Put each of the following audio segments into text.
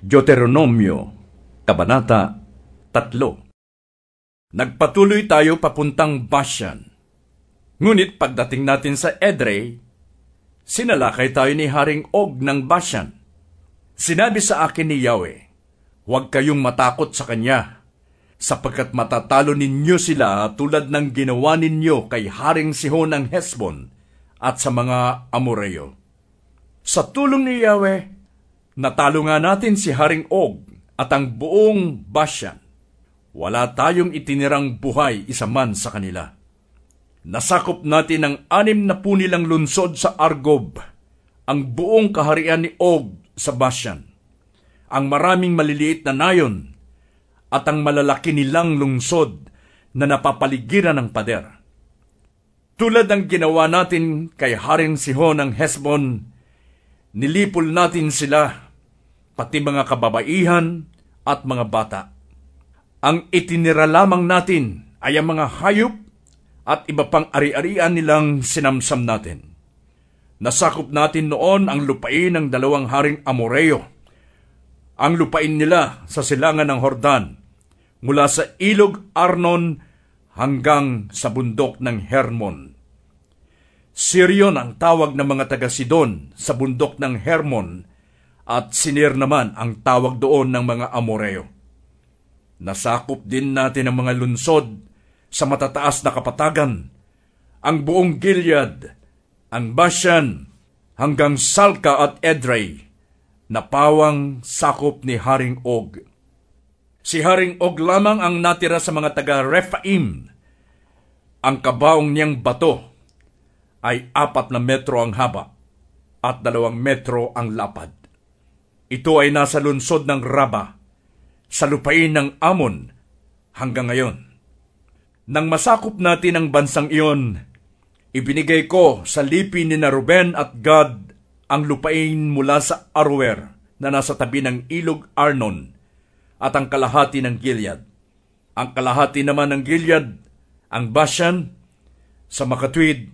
Deuteronomio, Kabanata 3 Nagpatuloy tayo papuntang Bashan. Ngunit pagdating natin sa Edrei, sinalakay tayo ni Haring Og ng Bashan. Sinabi sa akin ni Yahweh, Huwag kayong matakot sa kanya, sapagkat matatalo ninyo sila tulad ng ginawa ninyo kay Haring Sihon ng Hesbon at sa mga Amoreo. Sa tulong ni Yahweh, Natalo nga natin si Haring Og at ang buong Bashan. Wala tayong itinirang buhay isa man sa kanila. Nasakop natin ang anim na po nilang lunsod sa Argob, ang buong kaharian ni Og sa Bashan, ang maraming maliliit na nayon, at ang malalaki nilang lungsod na napapaligiran ng pader. Tulad ng ginawa natin kay Haring Sihon ng Hesbon, nilipol natin sila, pati mga kababaihan at mga bata. Ang itinira lamang natin ay ang mga hayop at iba pang ari-arian nilang sinamsam natin. Nasakop natin noon ang lupain ng dalawang haring Amoreo. Ang lupain nila sa silangan ng Hordan, mula sa ilog Arnon hanggang sa bundok ng Hermon. Sirion ang tawag ng mga taga-Sidon sa bundok ng Hermon at Sinir naman ang tawag doon ng mga Amoreo. Nasakop din natin ang mga lunsod sa matataas na kapatagan, ang buong Gilead, ang Bashan, hanggang Salka at Edrei, na pawang sakop ni Haring Og. Si Haring Og lamang ang natira sa mga taga Rephaim. Ang kabaong niyang bato ay apat na metro ang haba at dalawang metro ang lapad. Ito ay nasa lunsod ng Raba, sa lupain ng Amon hanggang ngayon. Nang masakop natin ang bansang iyon, ibinigay ko sa lipi ni Ruben at Gad ang lupain mula sa Arwer na nasa tabi ng ilog Arnon at ang kalahati ng Gilead. Ang kalahati naman ng Gilead, ang Bashan, sa makatwid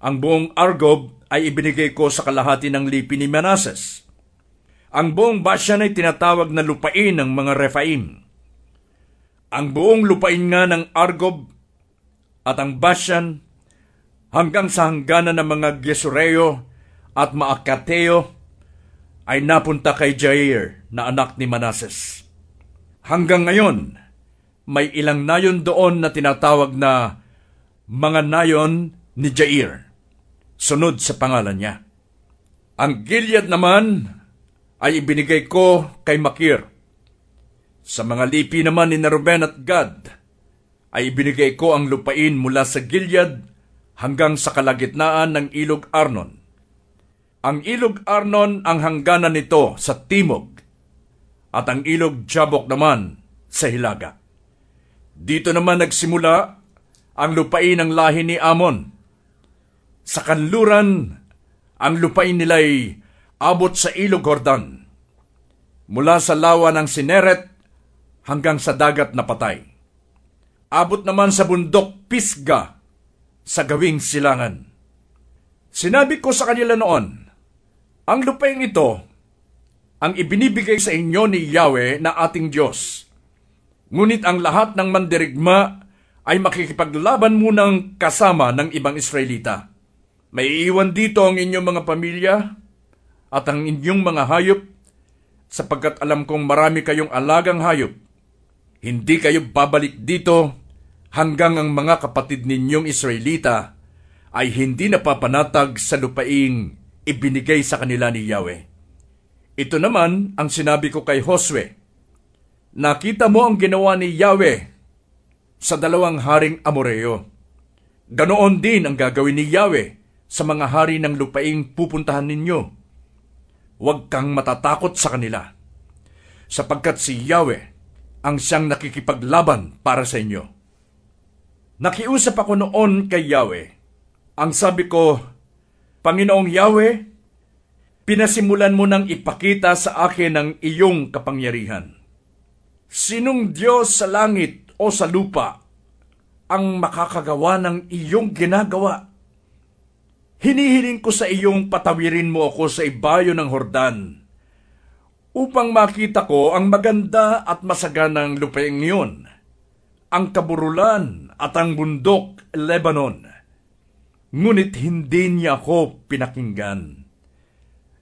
ang buong Argob ay ibinigay ko sa kalahati ng lipi ni Manases. Ang buong Bashan ay tinatawag na lupain ng mga Rephaim. Ang buong lupain nga ng Argob at ang Bashan hanggang sa hangganan ng mga Gesureo at Maakateo ay napunta kay Jair na anak ni Manases. Hanggang ngayon, may ilang nayon doon na tinatawag na mga nayon ni Jair sunod sa pangalan niya. Ang Gilead naman ay ibinigay ko kay Makir. Sa mga lipi naman ni Ruben at Gad, ay ibinigay ko ang lupain mula sa Gilead hanggang sa kalagitnaan ng ilog Arnon. Ang ilog Arnon ang hangganan nito sa timog at ang ilog Jabok naman sa hilaga. Dito naman nagsimula ang lupain ng lahi ni Amon sa kanluran, ang lupain nila'y abot sa ilog Jordan, mula sa lawa ng Sineret hanggang sa dagat na patay. Abot naman sa bundok Pisga sa gawing silangan. Sinabi ko sa kanila noon, ang lupain ito ang ibinibigay sa inyo ni Yahweh na ating Diyos. Ngunit ang lahat ng mandirigma ay makikipaglaban munang kasama ng ibang Israelita. May iwan dito ang inyong mga pamilya at ang inyong mga hayop sapagkat alam kong marami kayong alagang hayop. Hindi kayo babalik dito hanggang ang mga kapatid ninyong Israelita ay hindi napapanatag sa lupaing ibinigay sa kanila ni Yahweh. Ito naman ang sinabi ko kay Josue. Nakita mo ang ginawa ni Yahweh sa dalawang haring Amoreo. Ganoon din ang gagawin ni Yahweh sa mga hari ng lupaing pupuntahan ninyo. Huwag kang matatakot sa kanila, sapagkat si Yahweh ang siyang nakikipaglaban para sa inyo. Nakiusap ako noon kay Yahweh. Ang sabi ko, Panginoong Yahweh, pinasimulan mo nang ipakita sa akin ang iyong kapangyarihan. Sinong Diyos sa langit o sa lupa ang makakagawa ng iyong ginagawa? Hinihiling ko sa iyong patawirin mo ako sa ibayo ng Hordan upang makita ko ang maganda at masaganang lupaing iyon, ang kaburulan at ang bundok Lebanon. Ngunit hindi niya ako pinakinggan,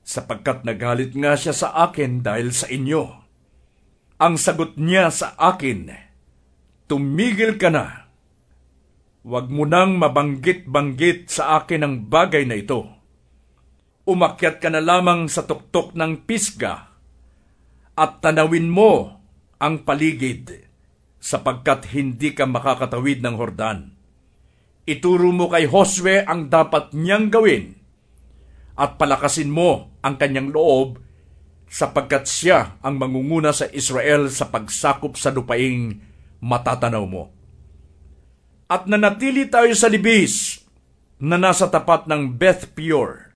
sapagkat nagalit nga siya sa akin dahil sa inyo. Ang sagot niya sa akin, Tumigil ka na. Huwag mo nang mabanggit-banggit sa akin ang bagay na ito. Umakyat ka na lamang sa tuktok ng pisga at tanawin mo ang paligid sapagkat hindi ka makakatawid ng Hordan. Ituro mo kay Josue ang dapat niyang gawin at palakasin mo ang kanyang loob sapagkat siya ang mangunguna sa Israel sa pagsakop sa lupaing matatanaw mo. At nanatili tayo sa libis na nasa tapat ng Beth Peor